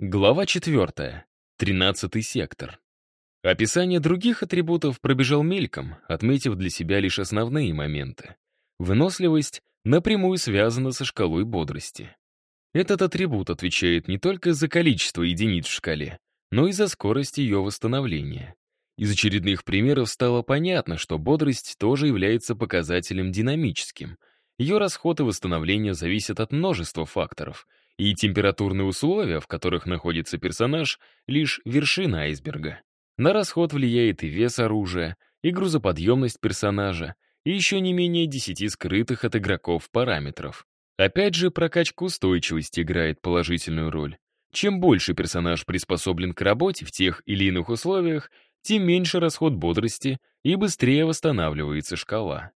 Глава 4. Тринадцатый сектор. Описание других атрибутов пробежал мельком, отметив для себя лишь основные моменты. Выносливость напрямую связана со шкалой бодрости. Этот атрибут отвечает не только за количество единиц в шкале, но и за скорость ее восстановления. Из очередных примеров стало понятно, что бодрость тоже является показателем динамическим. Ее расход и восстановление зависят от множества факторов — и температурные условия, в которых находится персонаж, лишь вершина айсберга. На расход влияет и вес оружия, и грузоподъемность персонажа, и еще не менее 10 скрытых от игроков параметров. Опять же, прокачка устойчивости играет положительную роль. Чем больше персонаж приспособлен к работе в тех или иных условиях, тем меньше расход бодрости и быстрее восстанавливается шкала.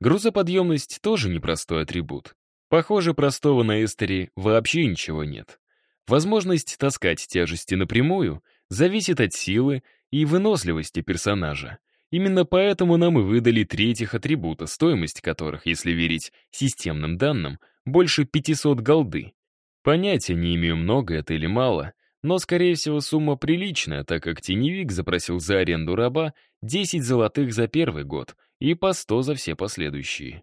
Грузоподъемность тоже непростой атрибут. Похоже, простого на Эстере вообще ничего нет. Возможность таскать тяжести напрямую зависит от силы и выносливости персонажа. Именно поэтому нам и выдали третьих атрибута, стоимость которых, если верить системным данным, больше 500 голды. Понятия не имею, много это или мало, но, скорее всего, сумма приличная, так как теневик запросил за аренду раба 10 золотых за первый год и по 100 за все последующие.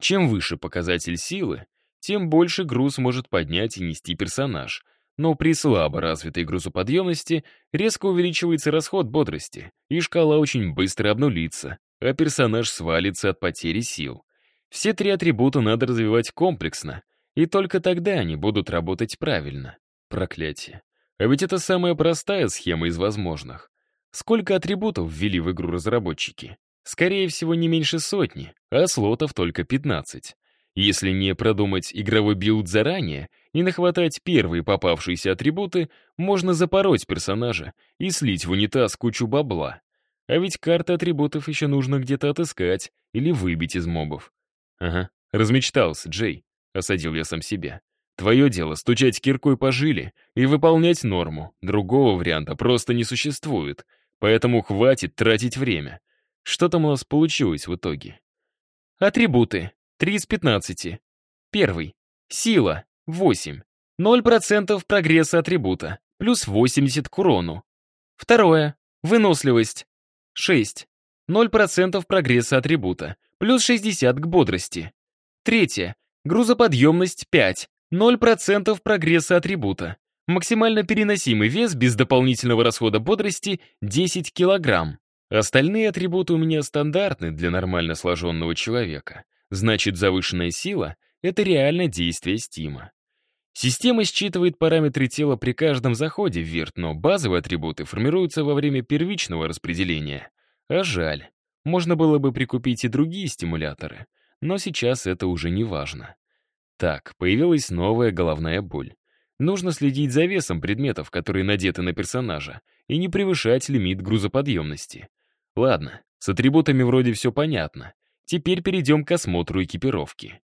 Чем выше показатель силы, тем больше груз может поднять и нести персонаж. Но при слабо развитой грузоподъемности резко увеличивается расход бодрости, и шкала очень быстро обнулится, а персонаж свалится от потери сил. Все три атрибута надо развивать комплексно, и только тогда они будут работать правильно. Проклятие. А ведь это самая простая схема из возможных. Сколько атрибутов ввели в игру разработчики? Скорее всего, не меньше сотни, а слотов только 15. Если не продумать игровой билд заранее и нахватать первые попавшиеся атрибуты, можно запороть персонажа и слить в унитаз кучу бабла. А ведь карты атрибутов еще нужно где-то отыскать или выбить из мобов. Ага, размечтался, Джей, осадил я сам себя. Твое дело стучать киркой по жиле и выполнять норму. Другого варианта просто не существует. Поэтому хватит тратить время. Что там у нас получилось в итоге? Атрибуты. 3 из 15. Первый. Сила. 8. 0% прогресса атрибута. Плюс 80 к урону. Второе. Выносливость. 6. 0% прогресса атрибута. Плюс 60 к бодрости. Третье. Грузоподъемность 5. 0% прогресса атрибута. Максимально переносимый вес без дополнительного расхода бодрости 10 килограмм. Остальные атрибуты у меня стандартны для нормально сложенного человека. Значит, завышенная сила — это реально действие стима. Система считывает параметры тела при каждом заходе в вирт, но базовые атрибуты формируются во время первичного распределения. А жаль. Можно было бы прикупить и другие стимуляторы, но сейчас это уже не важно. Так, появилась новая головная боль. Нужно следить за весом предметов, которые надеты на персонажа, и не превышать лимит грузоподъемности. Ладно, с атрибутами вроде все понятно. Теперь перейдем к осмотру экипировки.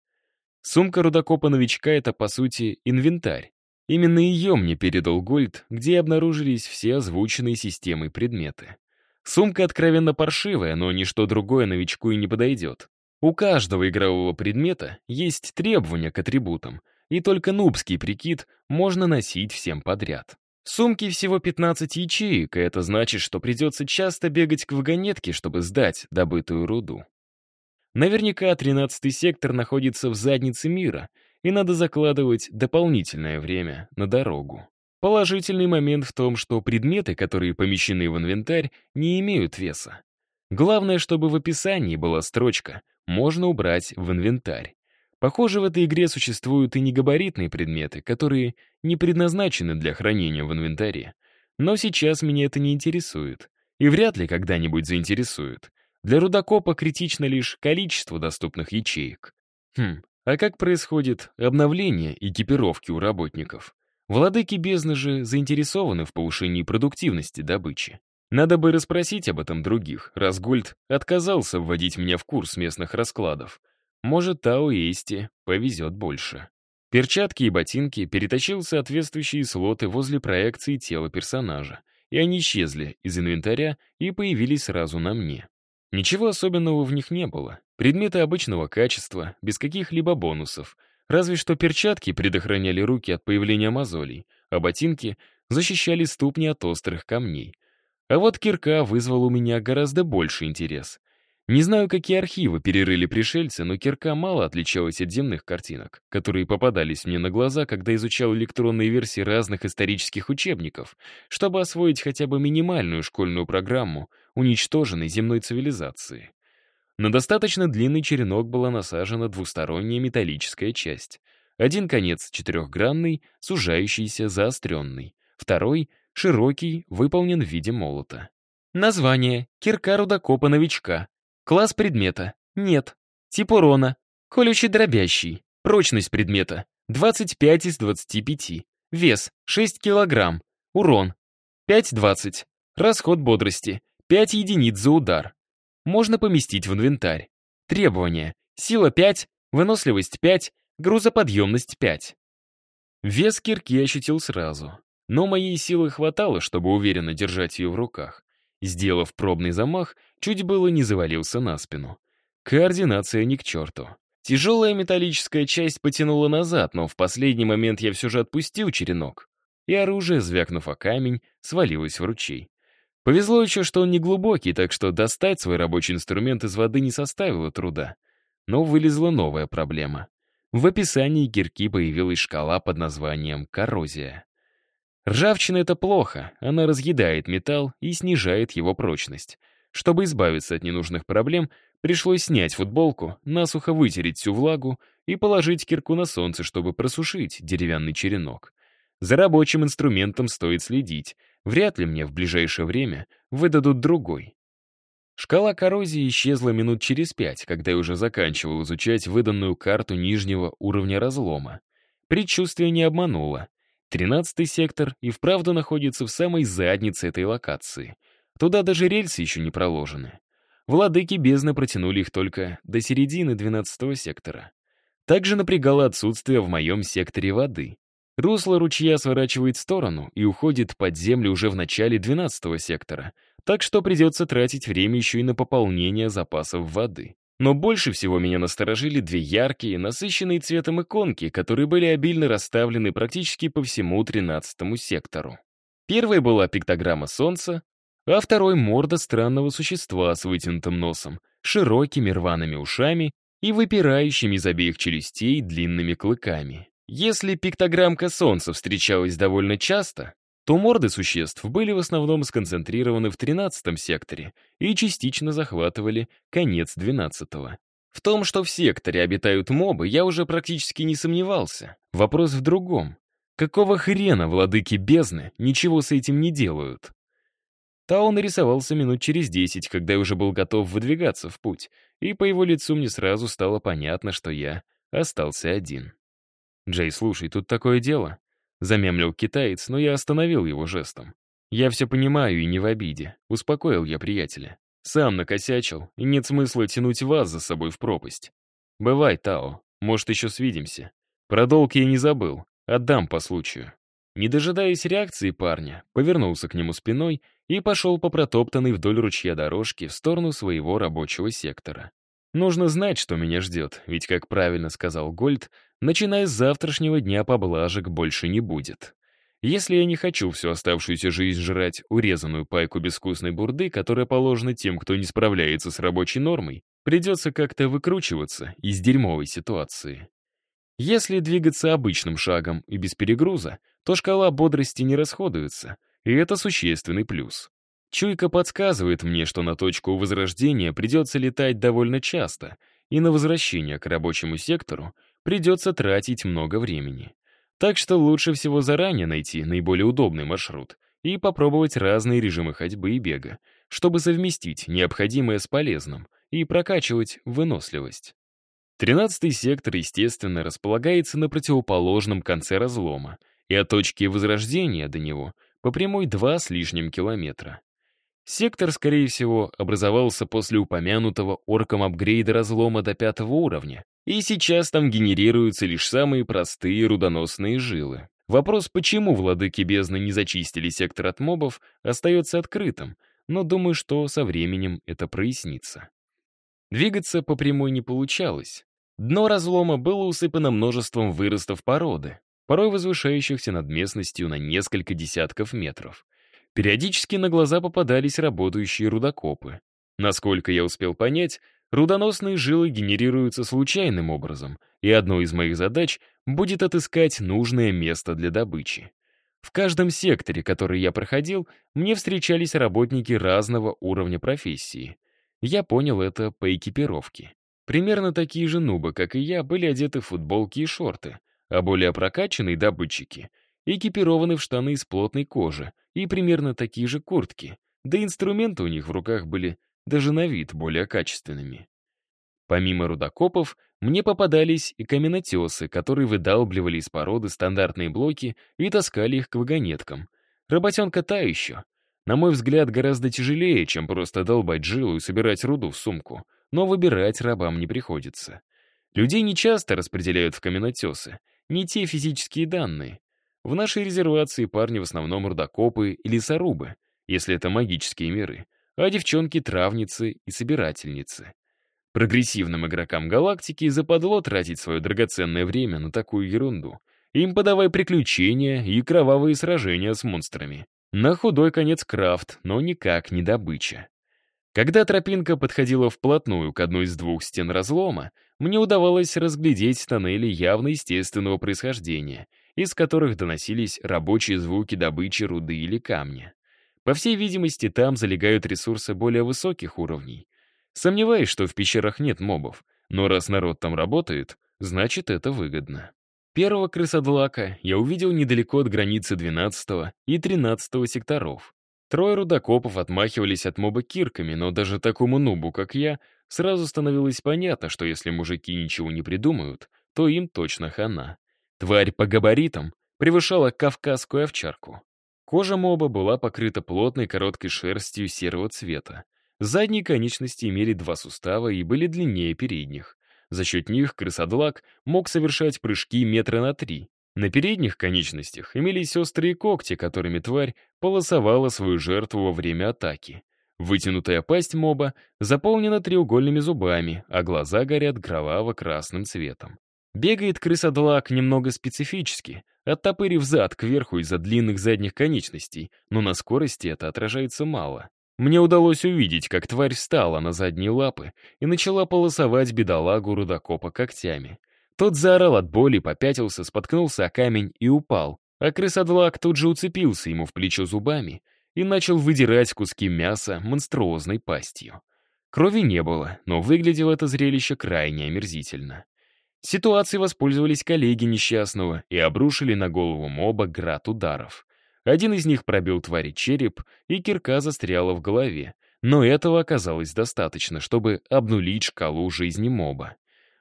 Сумка рудокопа-новичка — это, по сути, инвентарь. Именно ее мне передал Гольд, где обнаружились все озвученные системой предметы. Сумка откровенно паршивая, но ничто другое новичку и не подойдет. У каждого игрового предмета есть требования к атрибутам, и только нубский прикид можно носить всем подряд. В сумке всего 15 ячеек, и это значит, что придется часто бегать к вагонетке, чтобы сдать добытую руду. Наверняка 13-й сектор находится в заднице мира, и надо закладывать дополнительное время на дорогу. Положительный момент в том, что предметы, которые помещены в инвентарь, не имеют веса. Главное, чтобы в описании была строчка «Можно убрать в инвентарь». Похоже, в этой игре существуют и негабаритные предметы, которые не предназначены для хранения в инвентаре. Но сейчас меня это не интересует. И вряд ли когда-нибудь заинтересует. Для рудокопа критично лишь количество доступных ячеек. Хм, а как происходит обновление экипировки у работников? Владыки бездны же заинтересованы в повышении продуктивности добычи. Надо бы расспросить об этом других, раз Гольд отказался вводить меня в курс местных раскладов. Может, Тао Эсти повезет больше. Перчатки и ботинки перетащил соответствующие слоты возле проекции тела персонажа, и они исчезли из инвентаря и появились сразу на мне. Ничего особенного в них не было. Предметы обычного качества, без каких-либо бонусов. Разве что перчатки предохраняли руки от появления мозолей, а ботинки защищали ступни от острых камней. А вот кирка вызвала у меня гораздо больше интерес. Не знаю, какие архивы перерыли пришельцы, но кирка мало отличалась от земных картинок, которые попадались мне на глаза, когда изучал электронные версии разных исторических учебников, чтобы освоить хотя бы минимальную школьную программу уничтоженной земной цивилизации. На достаточно длинный черенок была насажена двусторонняя металлическая часть. Один конец четырехгранный, сужающийся, заостренный. Второй — широкий, выполнен в виде молота. Название — кирка рудокопа-новичка. Класс предмета — нет. Тип урона — колющий дробящий. Прочность предмета — 25 из 25. Вес — 6 килограмм. Урон — 5-20. Расход бодрости — 5 единиц за удар. Можно поместить в инвентарь. Требования. Сила 5, выносливость 5, грузоподъемность 5. Вес кирки ощутил сразу. Но моей силы хватало, чтобы уверенно держать ее в руках. Сделав пробный замах, чуть было не завалился на спину. Координация ни к черту. Тяжелая металлическая часть потянула назад, но в последний момент я все же отпустил черенок. И оружие, звякнув о камень, свалилось в ручей. Повезло еще, что он не глубокий, так что достать свой рабочий инструмент из воды не составило труда. Но вылезла новая проблема. В описании кирки появилась шкала под названием «коррозия». Ржавчина — это плохо, она разъедает металл и снижает его прочность. Чтобы избавиться от ненужных проблем, пришлось снять футболку, насухо вытереть всю влагу и положить кирку на солнце, чтобы просушить деревянный черенок. За рабочим инструментом стоит следить, Вряд ли мне в ближайшее время выдадут другой. Шкала коррозии исчезла минут через пять, когда я уже заканчивал изучать выданную карту нижнего уровня разлома. Предчувствие не обмануло. Тринадцатый сектор и вправду находится в самой заднице этой локации. Туда даже рельсы еще не проложены. Владыки бездны протянули их только до середины двенадцатого сектора. Также напрягало отсутствие в моем секторе воды. Русло ручья сворачивает в сторону и уходит под землю уже в начале 12 сектора, так что придется тратить время еще и на пополнение запасов воды. Но больше всего меня насторожили две яркие, насыщенные цветом иконки, которые были обильно расставлены практически по всему 13 сектору. Первой была пиктограмма солнца, а второй — морда странного существа с вытянутым носом, широкими рваными ушами и выпирающими из обеих челюстей длинными клыками. Если пиктограммка Солнца встречалась довольно часто, то морды существ были в основном сконцентрированы в 13 секторе и частично захватывали конец 12 -го. В том, что в секторе обитают мобы, я уже практически не сомневался. Вопрос в другом. Какого хрена владыки бездны ничего с этим не делают? Тао нарисовался минут через десять, когда я уже был готов выдвигаться в путь, и по его лицу мне сразу стало понятно, что я остался один. «Джей, слушай, тут такое дело». Замямлил китаец, но я остановил его жестом. «Я все понимаю и не в обиде», — успокоил я приятеля. «Сам накосячил, и нет смысла тянуть вас за собой в пропасть. Бывай, Тао, может, еще свидимся. Про долг я не забыл, отдам по случаю». Не дожидаясь реакции парня, повернулся к нему спиной и пошел по протоптанной вдоль ручья дорожки в сторону своего рабочего сектора. Нужно знать, что меня ждет, ведь, как правильно сказал Гольд, начиная с завтрашнего дня поблажек больше не будет. Если я не хочу всю оставшуюся жизнь жрать урезанную пайку безвкусной бурды, которая положена тем, кто не справляется с рабочей нормой, придется как-то выкручиваться из дерьмовой ситуации. Если двигаться обычным шагом и без перегруза, то шкала бодрости не расходуется, и это существенный плюс. Чуйка подсказывает мне, что на точку возрождения придется летать довольно часто, и на возвращение к рабочему сектору придется тратить много времени. Так что лучше всего заранее найти наиболее удобный маршрут и попробовать разные режимы ходьбы и бега, чтобы совместить необходимое с полезным и прокачивать выносливость. Тринадцатый сектор, естественно, располагается на противоположном конце разлома, и от точки возрождения до него по прямой два с лишним километра. Сектор, скорее всего, образовался после упомянутого орком апгрейда разлома до пятого уровня, и сейчас там генерируются лишь самые простые рудоносные жилы. Вопрос, почему владыки бездны не зачистили сектор от мобов, остается открытым, но думаю, что со временем это прояснится. Двигаться по прямой не получалось. Дно разлома было усыпано множеством выростов породы, порой возвышающихся над местностью на несколько десятков метров. Периодически на глаза попадались работающие рудокопы. Насколько я успел понять, рудоносные жилы генерируются случайным образом, и одной из моих задач будет отыскать нужное место для добычи. В каждом секторе, который я проходил, мне встречались работники разного уровня профессии. Я понял это по экипировке. Примерно такие же нубы, как и я, были одеты в футболки и шорты, а более прокачанные добытчики экипированы в штаны из плотной кожи и примерно такие же куртки, да инструменты у них в руках были даже на вид более качественными. Помимо рудокопов, мне попадались и каменотесы, которые выдалбливали из породы стандартные блоки и таскали их к вагонеткам. Работенка та еще. На мой взгляд, гораздо тяжелее, чем просто долбать жилу и собирать руду в сумку, но выбирать рабам не приходится. Людей не часто распределяют в каменотесы, не те физические данные. В нашей резервации парни в основном рудокопы и лесорубы, если это магические миры, а девчонки — травницы и собирательницы. Прогрессивным игрокам галактики западло тратить свое драгоценное время на такую ерунду. Им подавай приключения и кровавые сражения с монстрами. На худой конец крафт, но никак не добыча. Когда тропинка подходила вплотную к одной из двух стен разлома, мне удавалось разглядеть тоннели явно естественного происхождения, из которых доносились рабочие звуки добычи руды или камня. По всей видимости, там залегают ресурсы более высоких уровней, Сомневаюсь, что в пещерах нет мобов, но раз народ там работает, значит, это выгодно. Первого крысодлака я увидел недалеко от границы 12 и 13 секторов. Трое рудокопов отмахивались от моба кирками, но даже такому нубу, как я, сразу становилось понятно, что если мужики ничего не придумают, то им точно хана. Тварь по габаритам превышала кавказскую овчарку. Кожа моба была покрыта плотной короткой шерстью серого цвета. Задние конечности имели два сустава и были длиннее передних. За счет них крысодлак мог совершать прыжки метра на три. На передних конечностях имелись острые когти, которыми тварь полосовала свою жертву во время атаки. Вытянутая пасть моба заполнена треугольными зубами, а глаза горят кроваво-красным цветом. Бегает крысодлак немного специфически, оттопырив зад кверху из-за длинных задних конечностей, но на скорости это отражается мало. Мне удалось увидеть, как тварь встала на задние лапы и начала полосовать бедолагу рудокопа когтями. Тот заорал от боли, попятился, споткнулся о камень и упал, а крысодлак тут же уцепился ему в плечо зубами и начал выдирать куски мяса монструозной пастью. Крови не было, но выглядело это зрелище крайне омерзительно. Ситуацией воспользовались коллеги несчастного и обрушили на голову моба град ударов. Один из них пробил твари череп, и кирка застряла в голове. Но этого оказалось достаточно, чтобы обнулить шкалу жизни моба.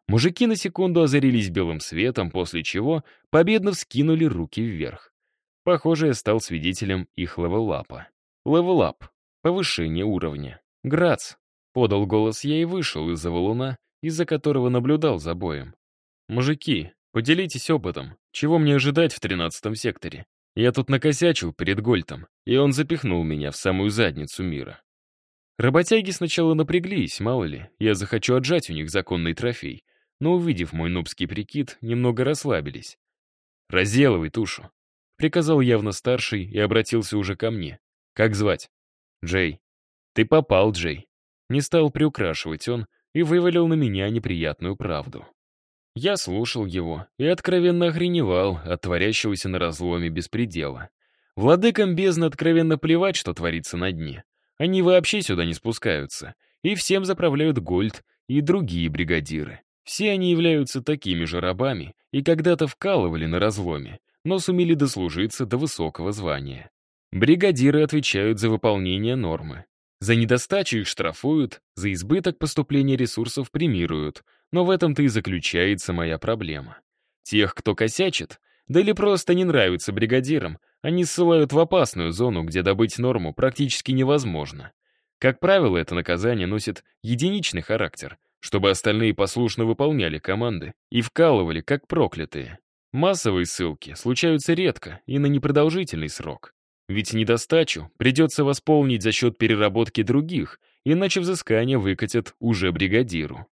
Мужики на секунду озарились белым светом, после чего победно вскинули руки вверх. Похоже, я стал свидетелем их левелапа. Левелап. Повышение уровня. Грац. Подал голос я и вышел из-за валуна, из-за которого наблюдал за боем. «Мужики, поделитесь опытом. Чего мне ожидать в тринадцатом секторе? Я тут накосячил перед Гольтом, и он запихнул меня в самую задницу мира. Работяги сначала напряглись, мало ли, я захочу отжать у них законный трофей, но, увидев мой нубский прикид, немного расслабились. «Разделывай тушу», — приказал явно старший и обратился уже ко мне. «Как звать?» «Джей». «Ты попал, Джей». Не стал приукрашивать он и вывалил на меня неприятную правду. Я слушал его и откровенно охреневал от творящегося на разломе беспредела. Владыкам бездны откровенно плевать, что творится на дне. Они вообще сюда не спускаются. И всем заправляют Гольд и другие бригадиры. Все они являются такими же рабами и когда-то вкалывали на разломе, но сумели дослужиться до высокого звания. Бригадиры отвечают за выполнение нормы. За недостачу их штрафуют, за избыток поступления ресурсов премируют, но в этом-то и заключается моя проблема. Тех, кто косячит, да или просто не нравится бригадирам, они ссылают в опасную зону, где добыть норму практически невозможно. Как правило, это наказание носит единичный характер, чтобы остальные послушно выполняли команды и вкалывали, как проклятые. Массовые ссылки случаются редко и на непродолжительный срок. Ведь недостачу придется восполнить за счет переработки других, иначе взыскание выкатят уже бригадиру.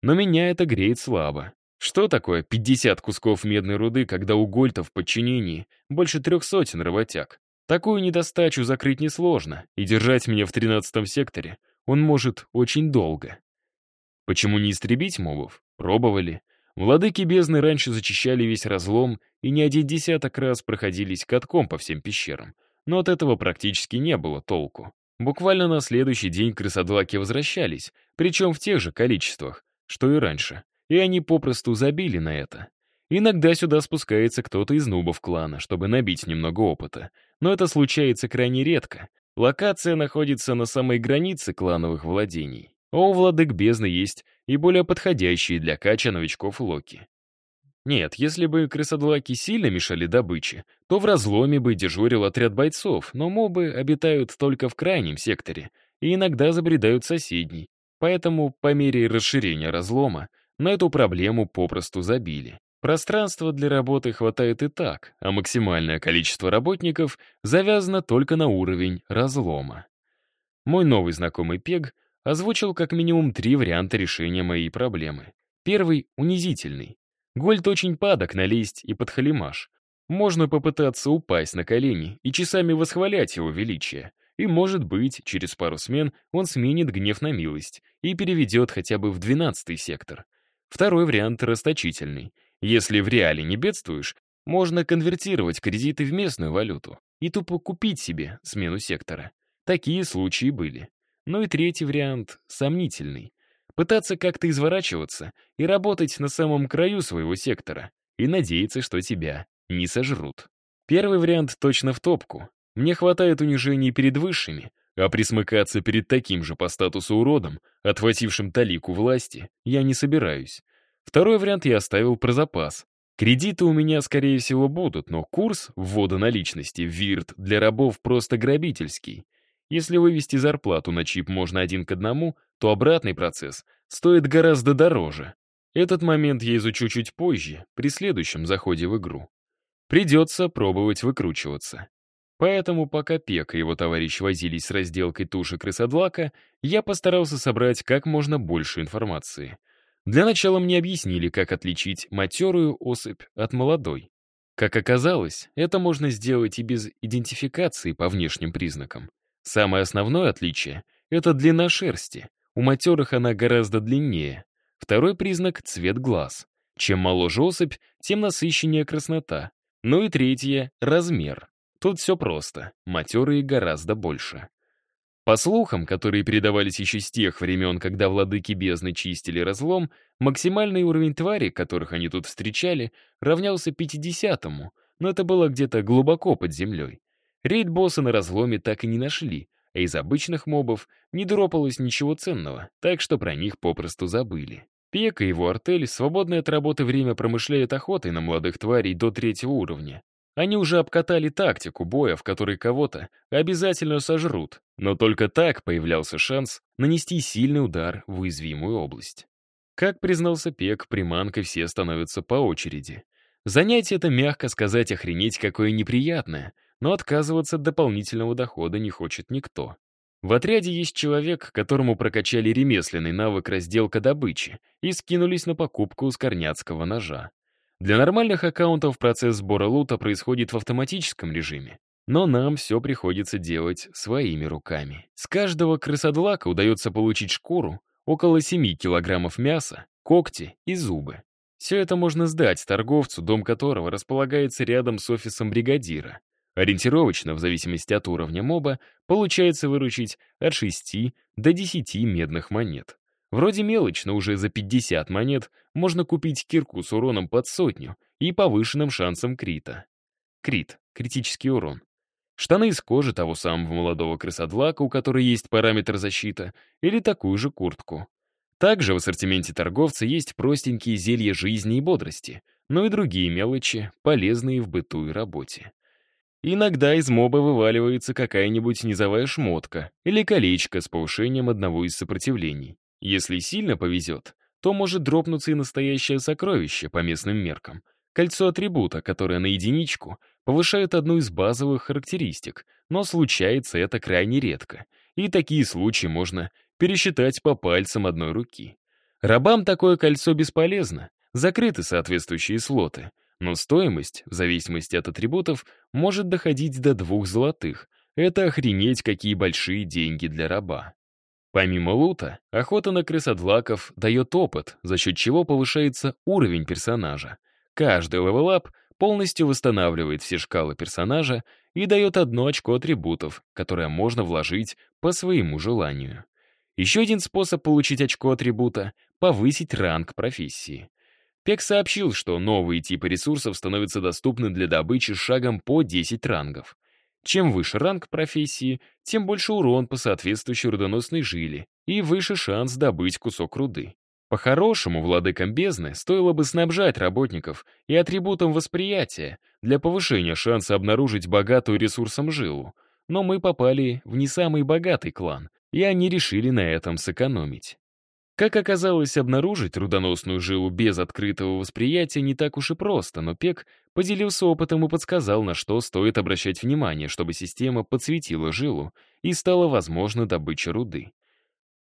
но меня это греет слабо. Что такое 50 кусков медной руды, когда у Гольта в подчинении больше трех сотен работяг? Такую недостачу закрыть несложно, и держать меня в 13 секторе он может очень долго. Почему не истребить мобов? Пробовали. Владыки бездны раньше зачищали весь разлом и не один десяток раз проходились катком по всем пещерам. Но от этого практически не было толку. Буквально на следующий день крысодлаки возвращались, причем в тех же количествах, что и раньше и они попросту забили на это. Иногда сюда спускается кто-то из нубов клана, чтобы набить немного опыта, но это случается крайне редко. Локация находится на самой границе клановых владений, а у владык бездны есть и более подходящие для кача новичков локи. Нет, если бы крысодлаки сильно мешали добыче, то в разломе бы дежурил отряд бойцов, но мобы обитают только в крайнем секторе и иногда забредают соседний, поэтому по мере расширения разлома на эту проблему попросту забили. Пространства для работы хватает и так, а максимальное количество работников завязано только на уровень разлома. Мой новый знакомый Пег озвучил как минимум три варианта решения моей проблемы. Первый — унизительный. Гольд очень падок на лесть и подхалимаш. Можно попытаться упасть на колени и часами восхвалять его величие. И, может быть, через пару смен он сменит гнев на милость и переведет хотя бы в двенадцатый сектор — Второй вариант расточительный. Если в реале не бедствуешь, можно конвертировать кредиты в местную валюту и тупо купить себе смену сектора. Такие случаи были. Ну и третий вариант — сомнительный. Пытаться как-то изворачиваться и работать на самом краю своего сектора и надеяться, что тебя не сожрут. Первый вариант точно в топку. Мне хватает унижений перед высшими, а присмыкаться перед таким же по статусу уродом, отхватившим талику власти, я не собираюсь. Второй вариант я оставил про запас. Кредиты у меня, скорее всего, будут, но курс ввода наличности в ВИРТ для рабов просто грабительский. Если вывести зарплату на чип можно один к одному, то обратный процесс стоит гораздо дороже. Этот момент я изучу чуть позже, при следующем заходе в игру. Придется пробовать выкручиваться. Поэтому, пока Пек и его товарищ возились с разделкой туши крысодлака, я постарался собрать как можно больше информации. Для начала мне объяснили, как отличить матерую особь от молодой. Как оказалось, это можно сделать и без идентификации по внешним признакам. Самое основное отличие — это длина шерсти. У матерых она гораздо длиннее. Второй признак — цвет глаз. Чем моложе особь, тем насыщеннее краснота. Ну и третье — размер. Тут все просто, матерые гораздо больше. По слухам, которые передавались еще с тех времен, когда владыки бездны чистили разлом, максимальный уровень твари, которых они тут встречали, равнялся 50-му, но это было где-то глубоко под землей. Рейд-босса на разломе так и не нашли, а из обычных мобов не дропалось ничего ценного, так что про них попросту забыли. Пека и его артель свободное от работы время промышляют охотой на молодых тварей до третьего уровня. Они уже обкатали тактику боя, в которой кого-то обязательно сожрут, но только так появлялся шанс нанести сильный удар в уязвимую область. Как признался Пек, приманкой все становятся по очереди. Занятие это, мягко сказать, охренеть какое неприятное, но отказываться от дополнительного дохода не хочет никто. В отряде есть человек, которому прокачали ремесленный навык разделка добычи и скинулись на покупку скорняцкого ножа. Для нормальных аккаунтов процесс сбора лута происходит в автоматическом режиме. Но нам все приходится делать своими руками. С каждого крысодлака удается получить шкуру, около 7 килограммов мяса, когти и зубы. Все это можно сдать торговцу, дом которого располагается рядом с офисом бригадира. Ориентировочно, в зависимости от уровня моба, получается выручить от 6 до 10 медных монет. Вроде мелочь, но уже за 50 монет можно купить кирку с уроном под сотню и повышенным шансом крита. Крит — критический урон. Штаны из кожи того самого молодого крысодлака, у которой есть параметр защита, или такую же куртку. Также в ассортименте торговца есть простенькие зелья жизни и бодрости, но и другие мелочи, полезные в быту и работе. Иногда из моба вываливается какая-нибудь низовая шмотка или колечко с повышением одного из сопротивлений. Если сильно повезет, то может дропнуться и настоящее сокровище по местным меркам. Кольцо атрибута, которое на единичку повышает одну из базовых характеристик, но случается это крайне редко, и такие случаи можно пересчитать по пальцам одной руки. Рабам такое кольцо бесполезно, закрыты соответствующие слоты, но стоимость, в зависимости от атрибутов, может доходить до двух золотых. Это охренеть какие большие деньги для раба. Помимо лута, охота на крысодлаков дает опыт, за счет чего повышается уровень персонажа. Каждый левелап полностью восстанавливает все шкалы персонажа и дает одно очко атрибутов, которое можно вложить по своему желанию. Еще один способ получить очко атрибута — повысить ранг профессии. Пек сообщил, что новые типы ресурсов становятся доступны для добычи шагом по 10 рангов. Чем выше ранг профессии, тем больше урон по соответствующей рудоносной жиле и выше шанс добыть кусок руды. По-хорошему, владыкам бездны стоило бы снабжать работников и атрибутом восприятия для повышения шанса обнаружить богатую ресурсом жилу, но мы попали в не самый богатый клан, и они решили на этом сэкономить. Как оказалось, обнаружить трудоносную жилу без открытого восприятия не так уж и просто, но Пек поделился опытом и подсказал, на что стоит обращать внимание, чтобы система подсветила жилу и стала возможна добыча руды.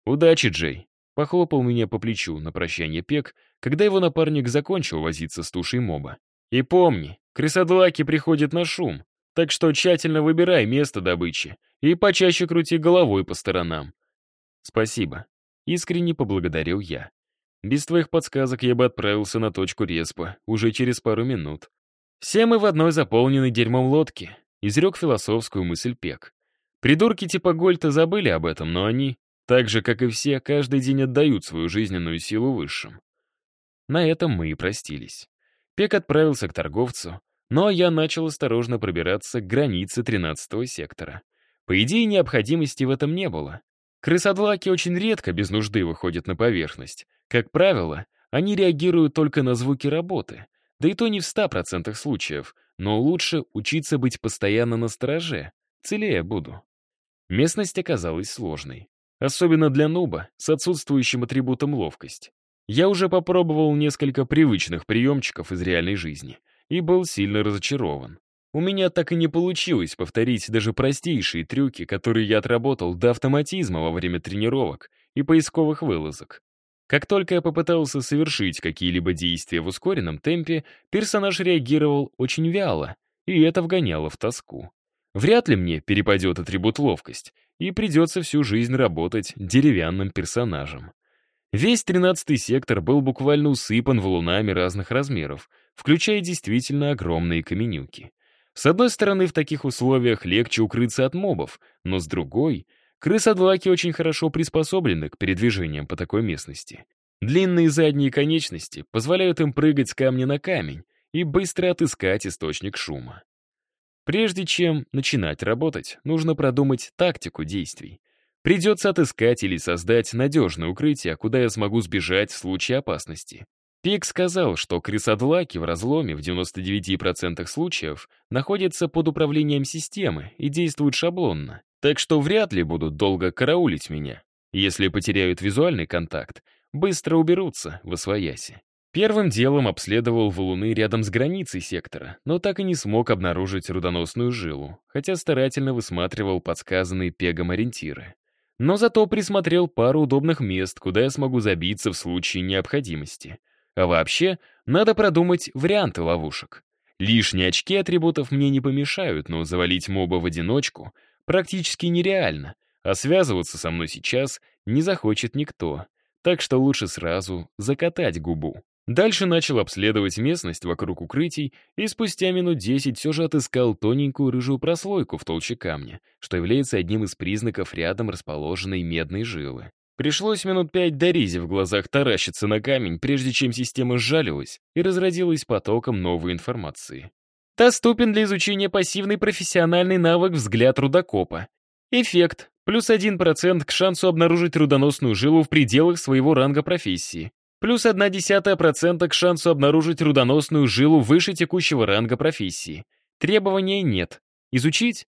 «Удачи, Джей!» — похлопал меня по плечу на прощание Пек, когда его напарник закончил возиться с тушей моба. «И помни, крысодлаки приходят на шум, так что тщательно выбирай место добычи и почаще крути головой по сторонам». «Спасибо», Искренне поблагодарил я. Без твоих подсказок я бы отправился на точку респа уже через пару минут. Все мы в одной заполненной дерьмом лодке, изрек философскую мысль Пек. Придурки типа Гольта забыли об этом, но они, так же, как и все, каждый день отдают свою жизненную силу высшим. На этом мы и простились. Пек отправился к торговцу, но я начал осторожно пробираться к границе 13-го сектора. По идее, необходимости в этом не было. Крысодлаки очень редко без нужды выходят на поверхность. Как правило, они реагируют только на звуки работы. Да и то не в 100% случаев, но лучше учиться быть постоянно на стороже. Целее буду. Местность оказалась сложной. Особенно для нуба, с отсутствующим атрибутом ловкость. Я уже попробовал несколько привычных приемчиков из реальной жизни и был сильно разочарован. У меня так и не получилось повторить даже простейшие трюки, которые я отработал до автоматизма во время тренировок и поисковых вылазок. Как только я попытался совершить какие-либо действия в ускоренном темпе, персонаж реагировал очень вяло, и это вгоняло в тоску. Вряд ли мне перепадет атрибут ловкость, и придется всю жизнь работать деревянным персонажем. Весь тринадцатый сектор был буквально усыпан валунами разных размеров, включая действительно огромные каменюки. С одной стороны, в таких условиях легче укрыться от мобов, но с другой, крысодлаки очень хорошо приспособлены к передвижениям по такой местности. Длинные задние конечности позволяют им прыгать с камня на камень и быстро отыскать источник шума. Прежде чем начинать работать, нужно продумать тактику действий. Придется отыскать или создать надежное укрытие, куда я смогу сбежать в случае опасности. Пик сказал, что крысодлаки в разломе в 99% случаев находятся под управлением системы и действуют шаблонно, так что вряд ли будут долго караулить меня. Если потеряют визуальный контакт, быстро уберутся в освояси. Первым делом обследовал валуны рядом с границей сектора, но так и не смог обнаружить рудоносную жилу, хотя старательно высматривал подсказанные пегом ориентиры. Но зато присмотрел пару удобных мест, куда я смогу забиться в случае необходимости — а вообще, надо продумать варианты ловушек. Лишние очки атрибутов мне не помешают, но завалить моба в одиночку практически нереально, а связываться со мной сейчас не захочет никто, так что лучше сразу закатать губу. Дальше начал обследовать местность вокруг укрытий и спустя минут десять все же отыскал тоненькую рыжую прослойку в толще камня, что является одним из признаков рядом расположенной медной жилы. Пришлось минут пять до ризи в глазах таращиться на камень, прежде чем система сжалилась и разродилась потоком новой информации. Доступен для изучения пассивный профессиональный навык «Взгляд рудокопа». Эффект. Плюс 1% к шансу обнаружить рудоносную жилу в пределах своего ранга профессии. Плюс 0,1% к шансу обнаружить рудоносную жилу выше текущего ранга профессии. Требований нет. Изучить?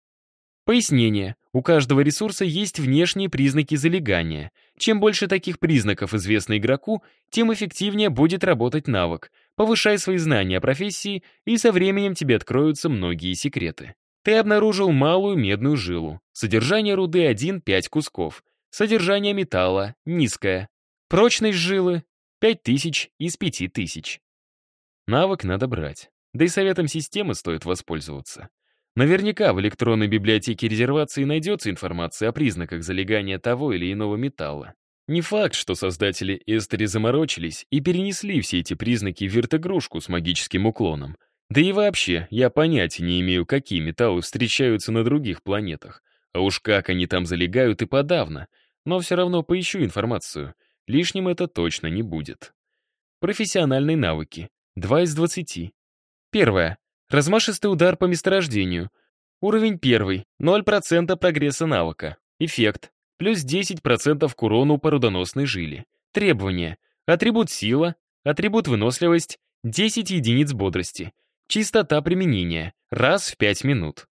Пояснение. У каждого ресурса есть внешние признаки залегания. Чем больше таких признаков известно игроку, тем эффективнее будет работать навык. Повышай свои знания о профессии, и со временем тебе откроются многие секреты. Ты обнаружил малую медную жилу. Содержание руды 1-5 кусков. Содержание металла низкое. Прочность жилы — 5000 из 5000. Навык надо брать. Да и советом системы стоит воспользоваться. Наверняка в электронной библиотеке резервации найдется информация о признаках залегания того или иного металла. Не факт, что создатели Эстери заморочились и перенесли все эти признаки в вертогрушку с магическим уклоном. Да и вообще, я понятия не имею, какие металлы встречаются на других планетах. А уж как они там залегают и подавно. Но все равно поищу информацию. Лишним это точно не будет. Профессиональные навыки. 2 из 20. Первое. Размашистый удар по месторождению. Уровень первый. 0% прогресса навыка. Эффект. Плюс 10% к урону по рудоносной жиле. Требования. Атрибут сила. Атрибут выносливость. 10 единиц бодрости. Частота применения. Раз в 5 минут.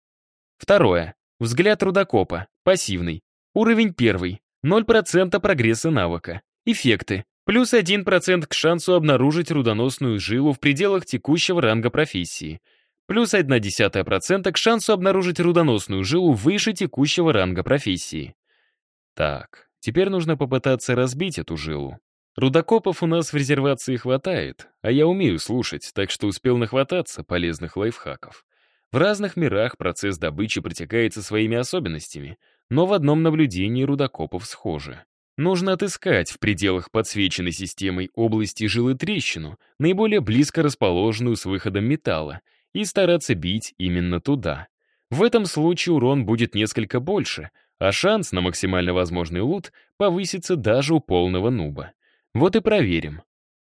Второе. Взгляд рудокопа. Пассивный. Уровень первый. 0% прогресса навыка. Эффекты. Плюс 1% к шансу обнаружить рудоносную жилу в пределах текущего ранга профессии. Плюс 0,1% к шансу обнаружить рудоносную жилу выше текущего ранга профессии. Так, теперь нужно попытаться разбить эту жилу. Рудокопов у нас в резервации хватает, а я умею слушать, так что успел нахвататься полезных лайфхаков. В разных мирах процесс добычи протекает со своими особенностями, но в одном наблюдении рудокопов схожи. Нужно отыскать в пределах подсвеченной системой области жилы трещину, наиболее близко расположенную с выходом металла, и стараться бить именно туда. В этом случае урон будет несколько больше, а шанс на максимально возможный лут повысится даже у полного нуба. Вот и проверим.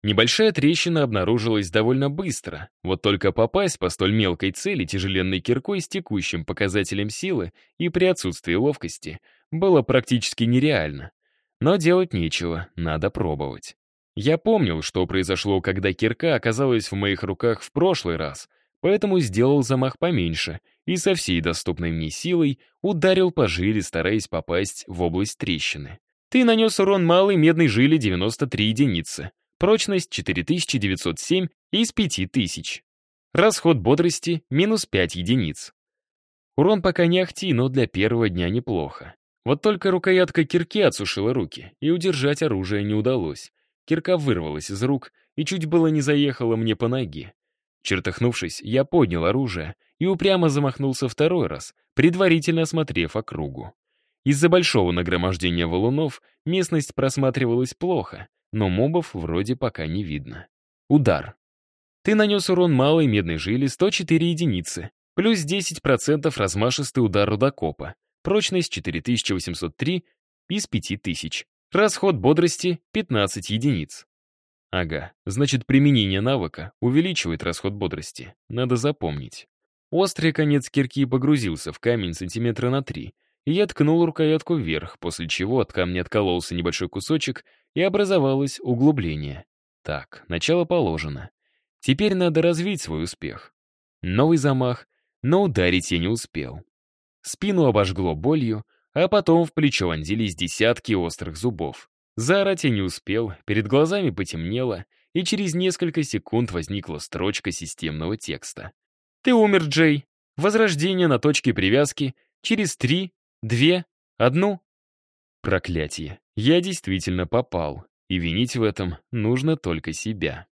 Небольшая трещина обнаружилась довольно быстро, вот только попасть по столь мелкой цели тяжеленной киркой с текущим показателем силы и при отсутствии ловкости было практически нереально. Но делать нечего, надо пробовать. Я помнил, что произошло, когда кирка оказалась в моих руках в прошлый раз, поэтому сделал замах поменьше и со всей доступной мне силой ударил по жиле, стараясь попасть в область трещины. Ты нанес урон малой медной жиле 93 единицы, прочность 4907 из 5000. Расход бодрости — минус 5 единиц. Урон пока не ахти, но для первого дня неплохо. Вот только рукоятка кирки отсушила руки, и удержать оружие не удалось. Кирка вырвалась из рук и чуть было не заехала мне по ноге. Чертыхнувшись, я поднял оружие и упрямо замахнулся второй раз, предварительно осмотрев округу. Из-за большого нагромождения валунов местность просматривалась плохо, но мобов вроде пока не видно. Удар. Ты нанес урон малой медной жиле 104 единицы, плюс 10% размашистый удар рудокопа. Прочность 4803 из 5000. Расход бодрости 15 единиц. Ага, значит применение навыка увеличивает расход бодрости. Надо запомнить. Острый конец кирки погрузился в камень сантиметра на 3, и я ткнул рукоятку вверх, после чего от камня откололся небольшой кусочек, и образовалось углубление. Так, начало положено. Теперь надо развить свой успех. Новый замах, но ударить я не успел. Спину обожгло болью, а потом в плечо вонзились десятки острых зубов. Заорать я не успел, перед глазами потемнело, и через несколько секунд возникла строчка системного текста. «Ты умер, Джей. Возрождение на точке привязки через три, две, одну». Проклятие. Я действительно попал, и винить в этом нужно только себя.